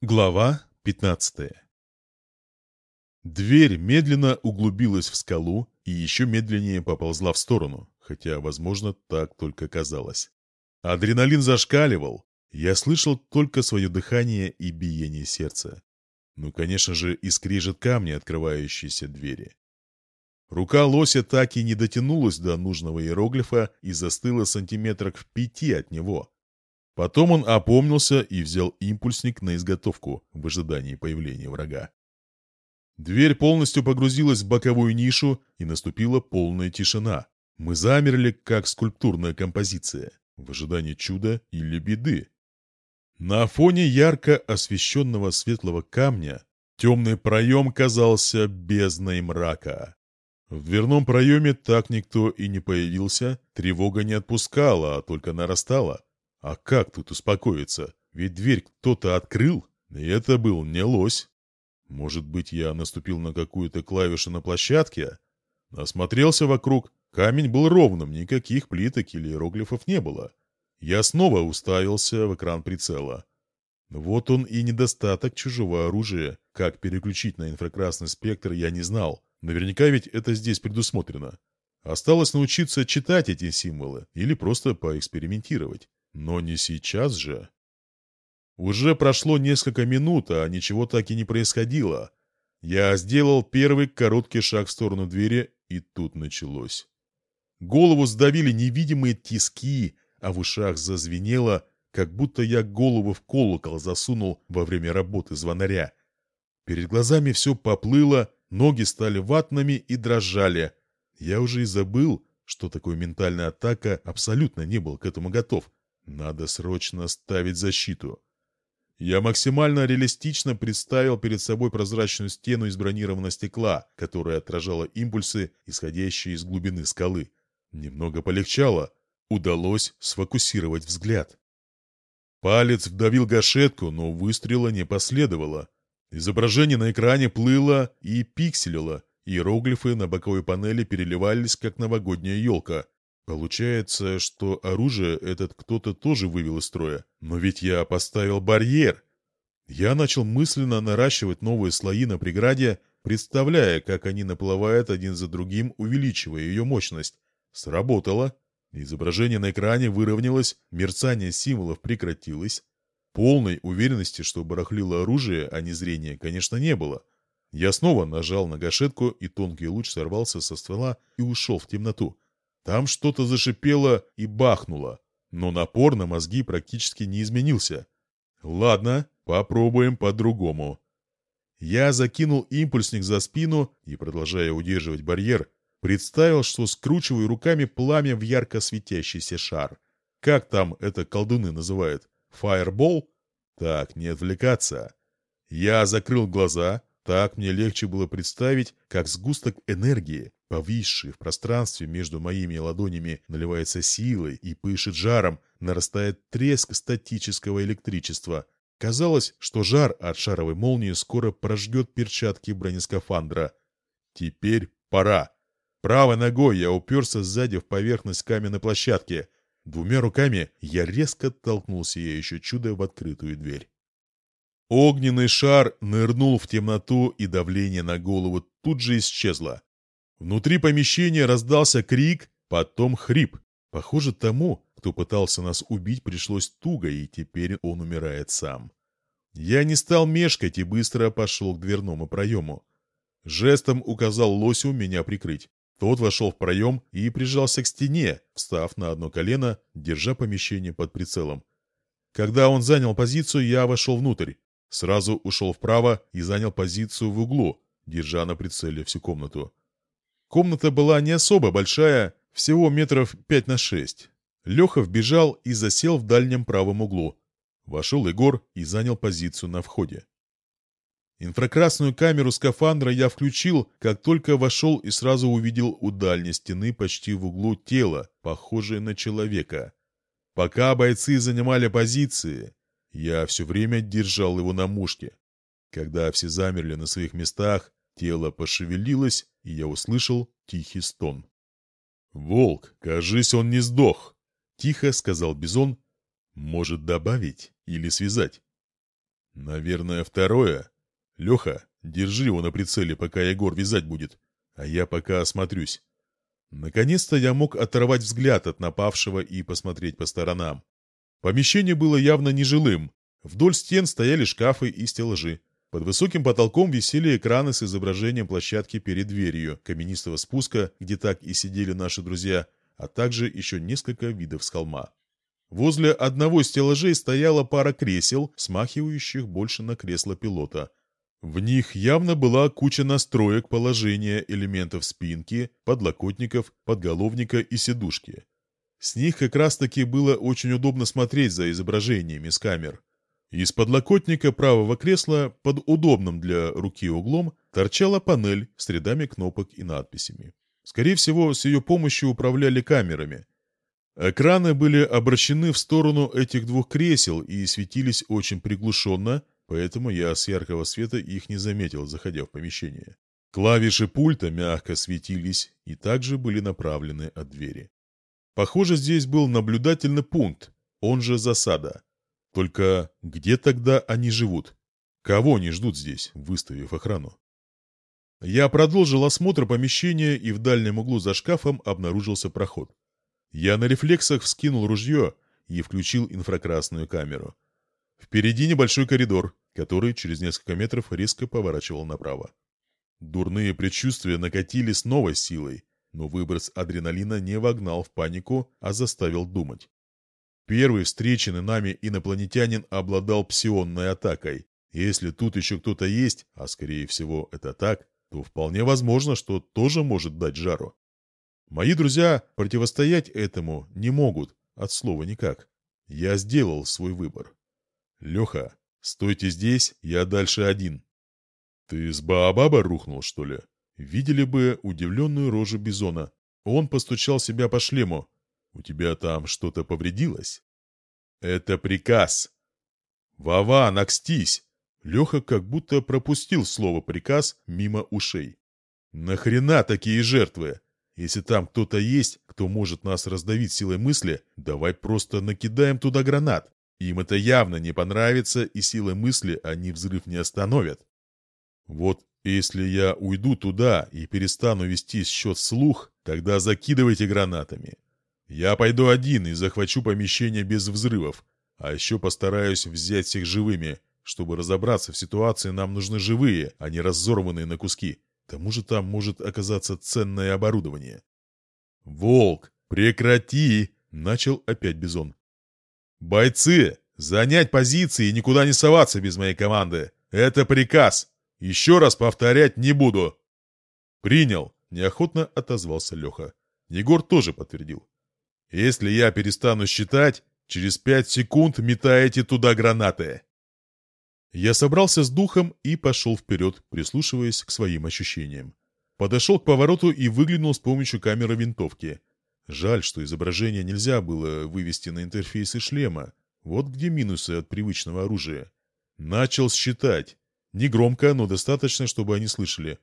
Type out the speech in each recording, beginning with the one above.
Глава 15 Дверь медленно углубилась в скалу и еще медленнее поползла в сторону, хотя, возможно, так только казалось. Адреналин зашкаливал. Я слышал только свое дыхание и биение сердца. Ну, конечно же, и скрежет камни, открывающиеся двери. Рука лося так и не дотянулась до нужного иероглифа и застыла сантиметрах в пяти от него. Потом он опомнился и взял импульсник на изготовку в ожидании появления врага. Дверь полностью погрузилась в боковую нишу, и наступила полная тишина. Мы замерли, как скульптурная композиция, в ожидании чуда или беды. На фоне ярко освещенного светлого камня темный проем казался бездной мрака. В дверном проеме так никто и не появился, тревога не отпускала, а только нарастала. А как тут успокоиться? Ведь дверь кто-то открыл, и это был не лось. Может быть, я наступил на какую-то клавишу на площадке? Осмотрелся вокруг. Камень был ровным, никаких плиток или иероглифов не было. Я снова уставился в экран прицела. Вот он и недостаток чужого оружия. Как переключить на инфракрасный спектр, я не знал. Наверняка ведь это здесь предусмотрено. Осталось научиться читать эти символы или просто поэкспериментировать. Но не сейчас же. Уже прошло несколько минут, а ничего так и не происходило. Я сделал первый короткий шаг в сторону двери, и тут началось. Голову сдавили невидимые тиски, а в ушах зазвенело, как будто я голову в колокол засунул во время работы звонаря. Перед глазами все поплыло, ноги стали ватными и дрожали. Я уже и забыл, что такое ментальная атака, абсолютно не был к этому готов. Надо срочно ставить защиту. Я максимально реалистично представил перед собой прозрачную стену из бронированного стекла, которая отражала импульсы, исходящие из глубины скалы. Немного полегчало. Удалось сфокусировать взгляд. Палец вдавил гашетку, но выстрела не последовало. Изображение на экране плыло и пикселило. Иероглифы на боковой панели переливались, как новогодняя елка. Получается, что оружие этот кто-то тоже вывел из строя. Но ведь я поставил барьер. Я начал мысленно наращивать новые слои на преграде, представляя, как они наплывают один за другим, увеличивая ее мощность. Сработало. Изображение на экране выровнялось, мерцание символов прекратилось. Полной уверенности, что барахлило оружие, а не зрение, конечно, не было. Я снова нажал на гашетку, и тонкий луч сорвался со ствола и ушел в темноту. Там что-то зашипело и бахнуло, но напор на мозги практически не изменился. Ладно, попробуем по-другому. Я закинул импульсник за спину и, продолжая удерживать барьер, представил, что скручиваю руками пламя в ярко светящийся шар. Как там это колдуны называют? Фаербол? Так, не отвлекаться. Я закрыл глаза, так мне легче было представить, как сгусток энергии, повисший в пространстве между моими ладонями, наливается силой и пышет жаром, нарастает треск статического электричества. Казалось, что жар от шаровой молнии скоро прожгет перчатки бронескафандра. Теперь пора. Правой ногой я уперся сзади в поверхность каменной площадки. Двумя руками я резко толкнул сияющее чудо в открытую дверь. Огненный шар нырнул в темноту, и давление на голову тут же исчезло. Внутри помещения раздался крик, потом хрип. Похоже, тому, кто пытался нас убить, пришлось туго, и теперь он умирает сам. Я не стал мешкать и быстро пошел к дверному проему. Жестом указал Лосю меня прикрыть. Тот вошел в проем и прижался к стене, встав на одно колено, держа помещение под прицелом. Когда он занял позицию, я вошел внутрь. Сразу ушел вправо и занял позицию в углу, держа на прицеле всю комнату. Комната была не особо большая, всего метров пять на шесть. Леха вбежал и засел в дальнем правом углу. Вошел Егор и занял позицию на входе. Инфракрасную камеру скафандра я включил, как только вошел и сразу увидел у дальней стены почти в углу тело, похожее на человека. Пока бойцы занимали позиции, я все время держал его на мушке. Когда все замерли на своих местах, тело пошевелилось, и я услышал тихий стон. «Волк, кажись, он не сдох!» — тихо сказал Бизон. «Может добавить или связать?» Наверное, второе. Леха, держи его на прицеле, пока Егор вязать будет, а я пока осмотрюсь. Наконец-то я мог оторвать взгляд от напавшего и посмотреть по сторонам. Помещение было явно нежилым. Вдоль стен стояли шкафы и стеллажи. Под высоким потолком висели экраны с изображением площадки перед дверью, каменистого спуска, где так и сидели наши друзья, а также еще несколько видов с холма. Возле одного стеллажей стояла пара кресел, смахивающих больше на кресло пилота. В них явно была куча настроек положения элементов спинки, подлокотников, подголовника и сидушки. С них как раз-таки было очень удобно смотреть за изображениями с камер. Из подлокотника правого кресла под удобным для руки углом торчала панель с рядами кнопок и надписями. Скорее всего, с ее помощью управляли камерами. Экраны были обращены в сторону этих двух кресел и светились очень приглушенно, поэтому я с яркого света их не заметил, заходя в помещение. Клавиши пульта мягко светились и также были направлены от двери. Похоже, здесь был наблюдательный пункт, он же засада. Только где тогда они живут? Кого они ждут здесь, выставив охрану? Я продолжил осмотр помещения, и в дальнем углу за шкафом обнаружился проход. Я на рефлексах вскинул ружье и включил инфракрасную камеру. Впереди небольшой коридор, который через несколько метров резко поворачивал направо. Дурные предчувствия накатили с новой силой, но выброс адреналина не вогнал в панику, а заставил думать. Первый встреченный нами инопланетянин обладал псионной атакой. Если тут еще кто-то есть, а скорее всего это так, то вполне возможно, что тоже может дать жару. Мои друзья противостоять этому не могут, от слова никак. Я сделал свой выбор. Леха, стойте здесь, я дальше один. Ты с Баобаба рухнул, что ли? Видели бы удивленную рожу Бизона. Он постучал себя по шлему. У тебя там что-то повредилось? Это приказ. Вова, накстись! Леха как будто пропустил слово «приказ» мимо ушей. «Нахрена такие жертвы? Если там кто-то есть, кто может нас раздавить силой мысли, давай просто накидаем туда гранат. Им это явно не понравится, и силой мысли они взрыв не остановят. Вот если я уйду туда и перестану вести счет слух, тогда закидывайте гранатами. Я пойду один и захвачу помещение без взрывов, а еще постараюсь взять всех живыми. Чтобы разобраться в ситуации, нам нужны живые, а не разорванные на куски. К тому же там может оказаться ценное оборудование. «Волк, прекрати!» — начал опять Бизон. «Бойцы, занять позиции и никуда не соваться без моей команды. Это приказ. Еще раз повторять не буду». «Принял», — неохотно отозвался Леха. Егор тоже подтвердил. «Если я перестану считать, через пять секунд метаете туда гранаты». Я собрался с духом и пошел вперед, прислушиваясь к своим ощущениям. Подошел к повороту и выглянул с помощью камеры винтовки. Жаль, что изображение нельзя было вывести на интерфейсы шлема. Вот где минусы от привычного оружия. Начал считать. Не громко, но достаточно, чтобы они слышали.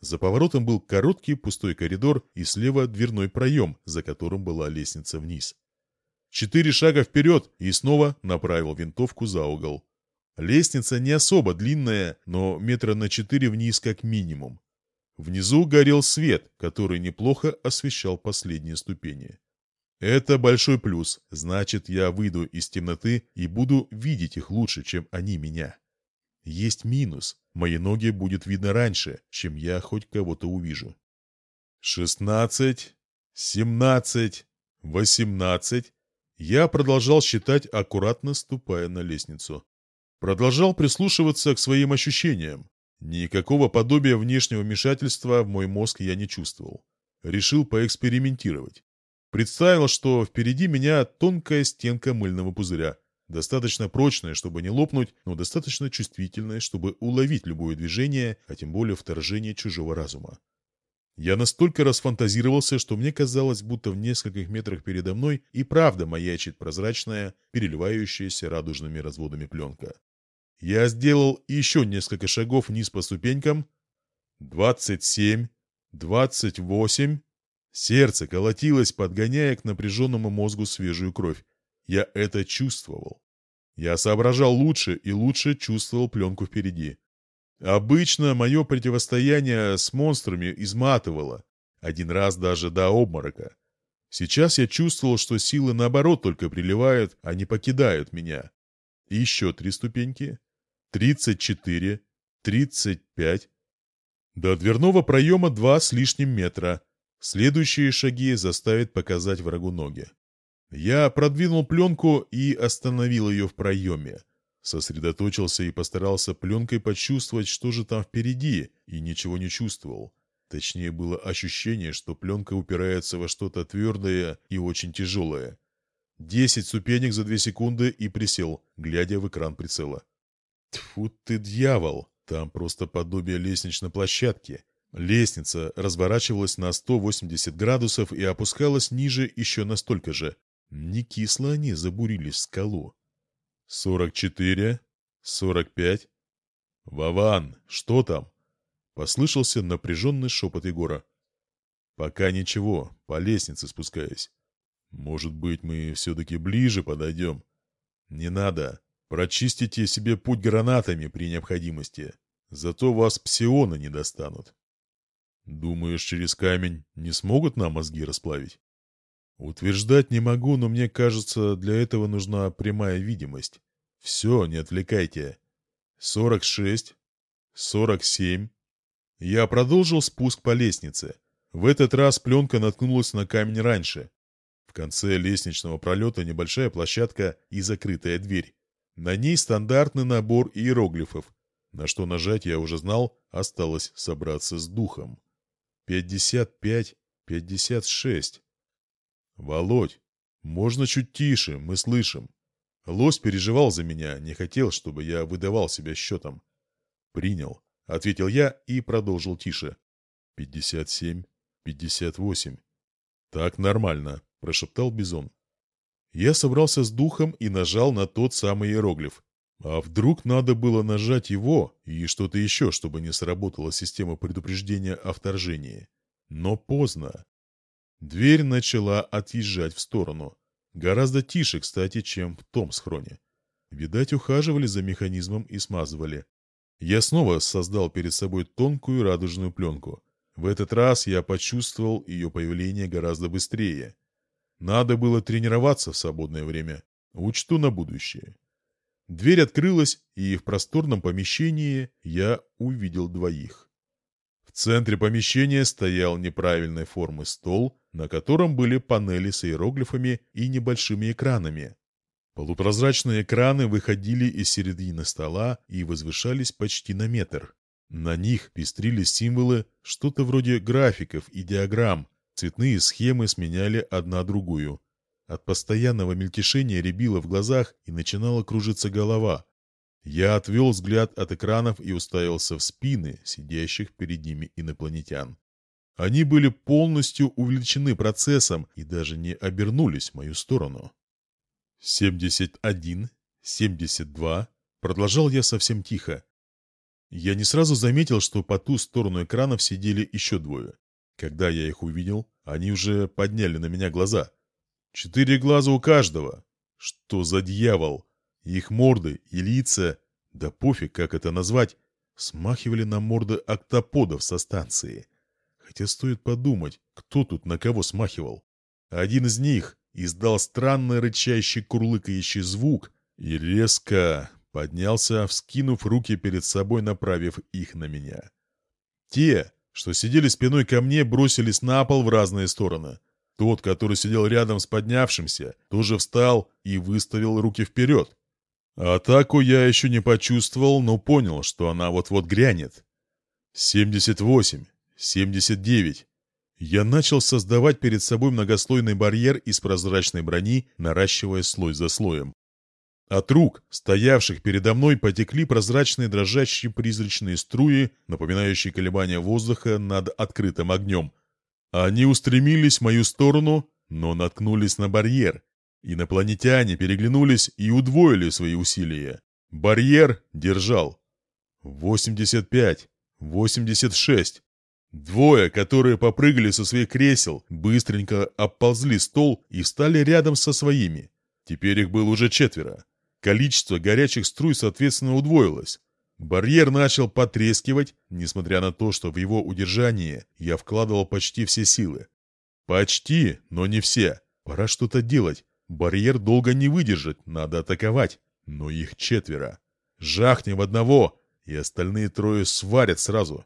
За поворотом был короткий пустой коридор и слева дверной проем, за которым была лестница вниз. Четыре шага вперед и снова направил винтовку за угол. Лестница не особо длинная, но метра на четыре вниз как минимум. Внизу горел свет, который неплохо освещал последние ступени. Это большой плюс, значит, я выйду из темноты и буду видеть их лучше, чем они меня. Есть минус, мои ноги будет видно раньше, чем я хоть кого-то увижу. Шестнадцать, семнадцать, восемнадцать. Я продолжал считать, аккуратно ступая на лестницу. Продолжал прислушиваться к своим ощущениям. Никакого подобия внешнего вмешательства в мой мозг я не чувствовал. Решил поэкспериментировать. Представил, что впереди меня тонкая стенка мыльного пузыря. Достаточно прочная, чтобы не лопнуть, но достаточно чувствительная, чтобы уловить любое движение, а тем более вторжение чужого разума. Я настолько расфантазировался, что мне казалось, будто в нескольких метрах передо мной и правда маячит прозрачная, переливающаяся радужными разводами пленка. Я сделал еще несколько шагов вниз по ступенькам. Двадцать семь, двадцать восемь. Сердце колотилось, подгоняя к напряженному мозгу свежую кровь. Я это чувствовал. Я соображал лучше и лучше чувствовал пленку впереди. Обычно мое противостояние с монстрами изматывало, один раз даже до обморока. Сейчас я чувствовал, что силы наоборот только приливают, а не покидают меня. И еще три ступеньки. Тридцать четыре. Тридцать пять. До дверного проема два с лишним метра. Следующие шаги заставят показать врагу ноги. Я продвинул пленку и остановил ее в проеме. Сосредоточился и постарался пленкой почувствовать, что же там впереди, и ничего не чувствовал. Точнее, было ощущение, что пленка упирается во что-то твердое и очень тяжелое. Десять ступенек за две секунды и присел, глядя в экран прицела. Тьфу ты, дьявол! Там просто подобие лестничной площадки. Лестница разворачивалась на 180 градусов и опускалась ниже еще настолько же. Не кисло они забурились в скалу. «Сорок четыре? Сорок пять?» «Вован, что там?» Послышался напряженный шепот Егора. «Пока ничего, по лестнице спускаюсь. Может быть, мы все-таки ближе подойдем?» «Не надо. Прочистите себе путь гранатами при необходимости. Зато вас псионы не достанут». «Думаешь, через камень не смогут нам мозги расплавить?» «Утверждать не могу, но мне кажется, для этого нужна прямая видимость. Все, не отвлекайте. Сорок шесть, сорок семь, я продолжил спуск по лестнице. В этот раз пленка наткнулась на камень раньше. В конце лестничного пролета небольшая площадка и закрытая дверь. На ней стандартный набор иероглифов. На что нажать я уже знал, осталось собраться с духом. Пятьдесят пять, пятьдесят шесть. Володь, можно чуть тише, мы слышим. Лось переживал за меня, не хотел, чтобы я выдавал себя счетом. Принял. — ответил я и продолжил тише. «Пятьдесят семь, пятьдесят восемь». «Так нормально», — прошептал Бизон. Я собрался с духом и нажал на тот самый иероглиф. А вдруг надо было нажать его и что-то еще, чтобы не сработала система предупреждения о вторжении? Но поздно. Дверь начала отъезжать в сторону. Гораздо тише, кстати, чем в том схроне. Видать, ухаживали за механизмом и смазывали. Я снова создал перед собой тонкую радужную пленку. В этот раз я почувствовал ее появление гораздо быстрее. Надо было тренироваться в свободное время. Учту на будущее. Дверь открылась, и в просторном помещении я увидел двоих. В центре помещения стоял неправильной формы стол, на котором были панели с иероглифами и небольшими экранами. Полупрозрачные экраны выходили из середины стола и возвышались почти на метр. На них пестрили символы, что-то вроде графиков и диаграмм. Цветные схемы сменяли одна другую. От постоянного мельтешения рябило в глазах и начинала кружиться голова. Я отвел взгляд от экранов и уставился в спины сидящих перед ними инопланетян. Они были полностью увлечены процессом и даже не обернулись в мою сторону. «Семьдесят один, семьдесят два», — продолжал я совсем тихо. Я не сразу заметил, что по ту сторону экранов сидели еще двое. Когда я их увидел, они уже подняли на меня глаза. Четыре глаза у каждого. Что за дьявол? Их морды и лица, да пофиг, как это назвать, смахивали на морды октоподов со станции. Хотя стоит подумать, кто тут на кого смахивал. Один из них, издал странный рычащий курлыкающий звук и резко поднялся, вскинув руки перед собой, направив их на меня. Те, что сидели спиной ко мне, бросились на пол в разные стороны. Тот, который сидел рядом с поднявшимся, тоже встал и выставил руки вперед. Атаку я еще не почувствовал, но понял, что она вот-вот грянет. Семьдесят восемь, семьдесят девять. Я начал создавать перед собой многослойный барьер из прозрачной брони, наращивая слой за слоем. От рук, стоявших передо мной, потекли прозрачные дрожащие призрачные струи, напоминающие колебания воздуха над открытым огнем. Они устремились в мою сторону, но наткнулись на барьер. Инопланетяне переглянулись и удвоили свои усилия. Барьер держал. 85, 86, Двое, которые попрыгали со своих кресел, быстренько обползли стол и встали рядом со своими. Теперь их было уже четверо. Количество горячих струй, соответственно, удвоилось. Барьер начал потрескивать, несмотря на то, что в его удержание я вкладывал почти все силы. Почти, но не все. Пора что-то делать. Барьер долго не выдержит, надо атаковать. Но их четверо. Жахнем одного, и остальные трое сварят сразу.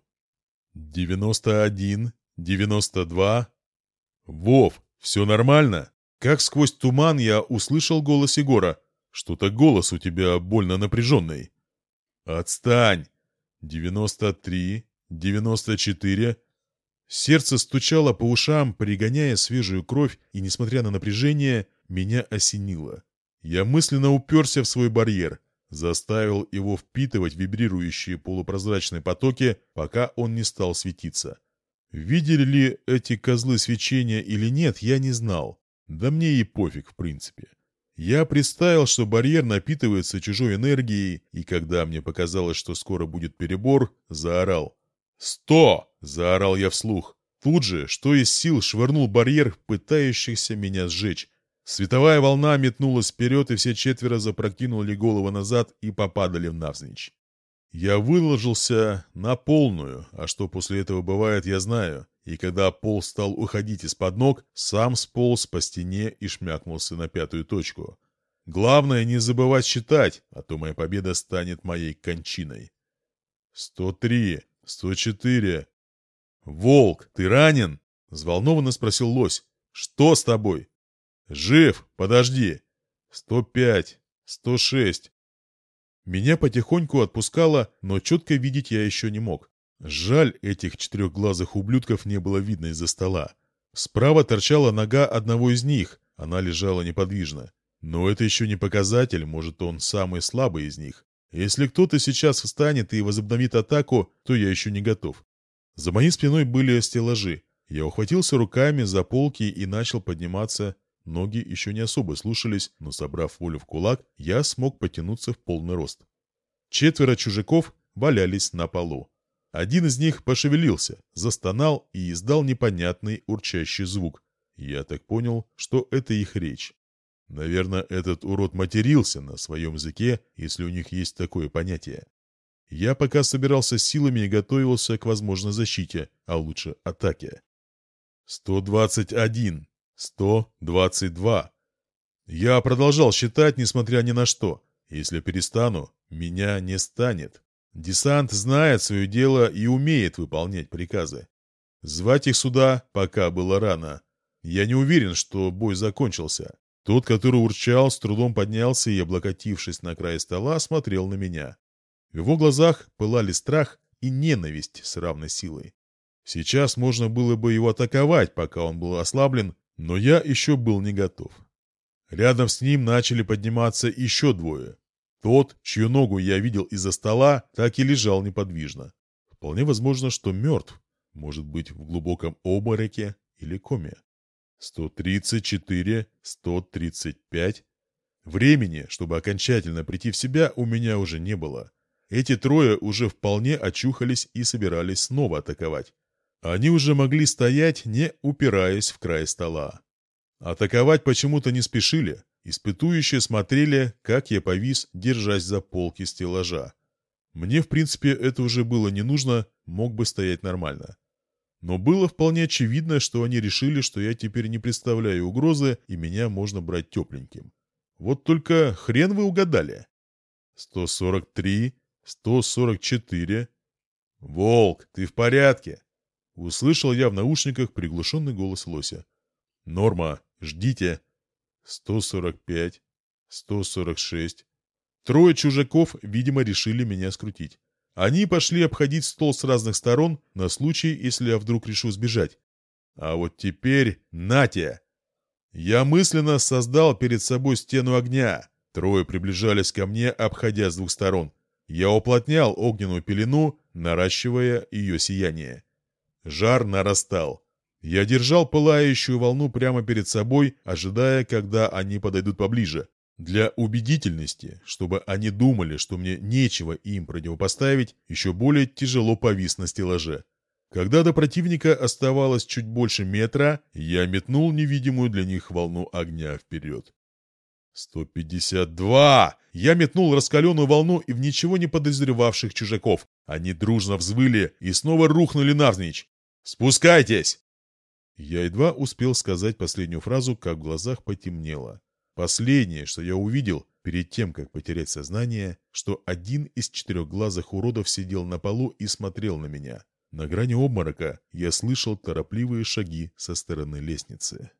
Девяносто один, девяносто два. Вов, все нормально? Как сквозь туман я услышал голос Егора. Что-то голос у тебя больно напряженный. Отстань. Девяносто три, девяносто четыре. Сердце стучало по ушам, пригоняя свежую кровь, и, несмотря на напряжение, меня осенило. Я мысленно уперся в свой барьер, заставил его впитывать вибрирующие полупрозрачные потоки, пока он не стал светиться. Видели ли эти козлы свечения или нет, я не знал. Да мне и пофиг, в принципе. Я представил, что барьер напитывается чужой энергией, и когда мне показалось, что скоро будет перебор, заорал. «Сто!» – заорал я вслух. Тут же, что из сил, швырнул барьер, пытающихся меня сжечь. Световая волна метнулась вперед, и все четверо запрокинули голову назад и попадали навзничь. Я выложился на полную, а что после этого бывает, я знаю. И когда пол стал уходить из-под ног, сам сполз по стене и шмякнулся на пятую точку. Главное не забывать считать, а то моя победа станет моей кончиной. «Сто три, сто четыре». «Волк, ты ранен?» — взволнованно спросил лось. «Что с тобой?» «Жив, подожди». «Сто пять, сто шесть». Меня потихоньку отпускало, но четко видеть я еще не мог. Жаль, этих четырехглазых ублюдков не было видно из-за стола. Справа торчала нога одного из них, она лежала неподвижно. Но это еще не показатель, может, он самый слабый из них. Если кто-то сейчас встанет и возобновит атаку, то я еще не готов. За моей спиной были стеллажи. Я ухватился руками за полки и начал подниматься Ноги еще не особо слушались, но, собрав волю в кулак, я смог потянуться в полный рост. Четверо чужаков валялись на полу. Один из них пошевелился, застонал и издал непонятный урчащий звук. Я так понял, что это их речь. Наверное, этот урод матерился на своем языке, если у них есть такое понятие. Я пока собирался силами и готовился к возможной защите, а лучше атаке. «121!» Сто двадцать два. Я продолжал считать, несмотря ни на что. Если перестану, меня не станет. Десант знает свое дело и умеет выполнять приказы. Звать их сюда пока было рано. Я не уверен, что бой закончился. Тот, который урчал, с трудом поднялся и, облокотившись на край стола, смотрел на меня. В его глазах пылали страх и ненависть с равной силой. Сейчас можно было бы его атаковать, пока он был ослаблен, но я еще был не готов. Рядом с ним начали подниматься еще двое. Тот, чью ногу я видел из-за стола, так и лежал неподвижно. Вполне возможно, что мертв. Может быть, в глубоком обмороке или коме. 134, 135. Времени, чтобы окончательно прийти в себя, у меня уже не было. Эти трое уже вполне очухались и собирались снова атаковать. Они уже могли стоять, не упираясь в край стола. Атаковать почему-то не спешили. Испытующие смотрели, как я повис, держась за полки стеллажа. Мне, в принципе, это уже было не нужно, мог бы стоять нормально. Но было вполне очевидно, что они решили, что я теперь не представляю угрозы, и меня можно брать тепленьким. Вот только хрен вы угадали. 143, 144. «Волк, ты в порядке?» Услышал я в наушниках приглушенный голос Лося. «Норма, ждите!» «145, 146». Трое чужаков, видимо, решили меня скрутить. Они пошли обходить стол с разных сторон на случай, если я вдруг решу сбежать. А вот теперь Натя! Я мысленно создал перед собой стену огня. Трое приближались ко мне, обходя с двух сторон. Я уплотнял огненную пелену, наращивая ее сияние. Жар нарастал. Я держал пылающую волну прямо перед собой, ожидая, когда они подойдут поближе. Для убедительности, чтобы они думали, что мне нечего им противопоставить, еще более тяжело повис на стеллаже. Когда до противника оставалось чуть больше метра, я метнул невидимую для них волну огня вперед. «152!» Я метнул раскаленную волну и в ничего не подозревавших чужаков. Они дружно взвыли и снова рухнули навзничь. «Спускайтесь!» Я едва успел сказать последнюю фразу, как в глазах потемнело. Последнее, что я увидел, перед тем, как потерять сознание, что один из четырехглазых уродов сидел на полу и смотрел на меня. На грани обморока я слышал торопливые шаги со стороны лестницы.